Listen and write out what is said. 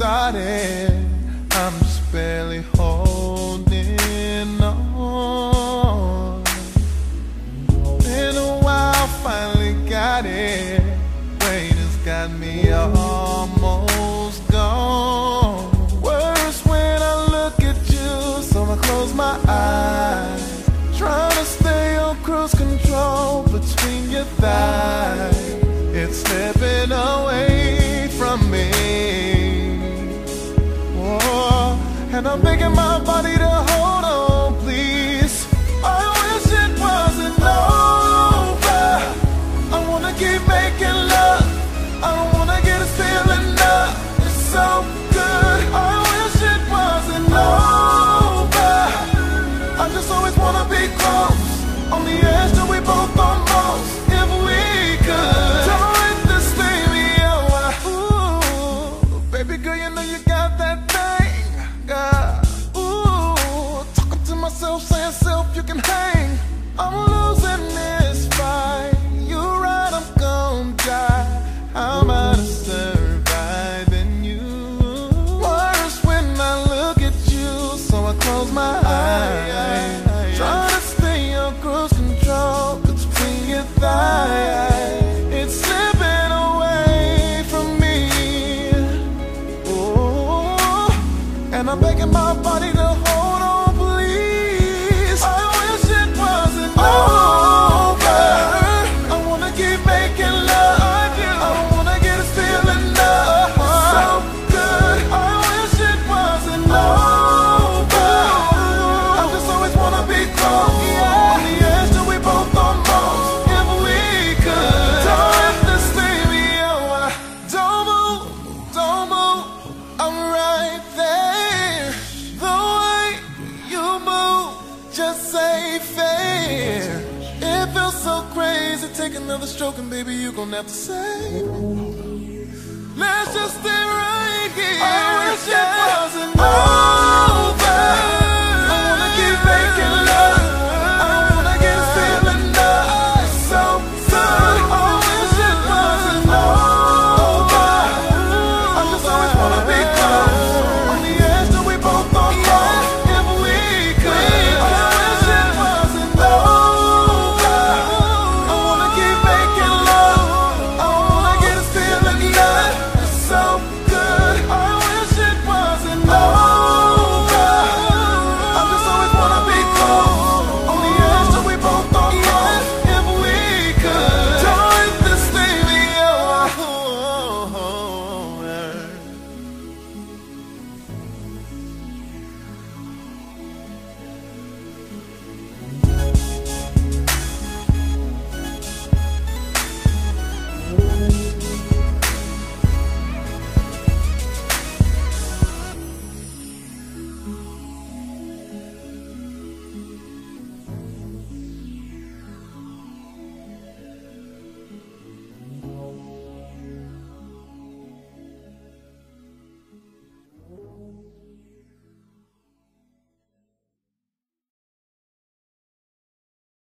body. I'm just barely holding on. Been a while, finally got it. Weight has got me almost gone. Worse when I look at you, so I close my eyes. Trying to stay on cruise control between your thighs. It's slipping away from me. And I'm begging my body to hold on, please. I wish it wasn't over. I wanna keep making love. I don't wanna get this feeling up. It's so good. I wish it wasn't over. I just always wanna be close. On the edge till we both almost. If we could. Don't this leave me oh, away. Ooh, baby girl, you know you got that thing. Ooh, talking to myself, saying self, you can hang. I'm losing this fight. You're right, I'm gonna die. How am I to surviving you? Worse when I look at you, so I close my eyes. Trying to stay on cruise control between your thighs. And I'm begging my body to hold Take another stroke and baby, you gon' have to say. Let's just stay right here.